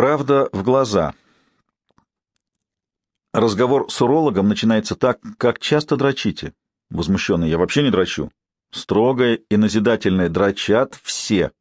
Правда в глаза. Разговор с урологом начинается так, как часто дрочите. Возмущенный, я вообще не дрочу. Строгое и назидательное дрочат все.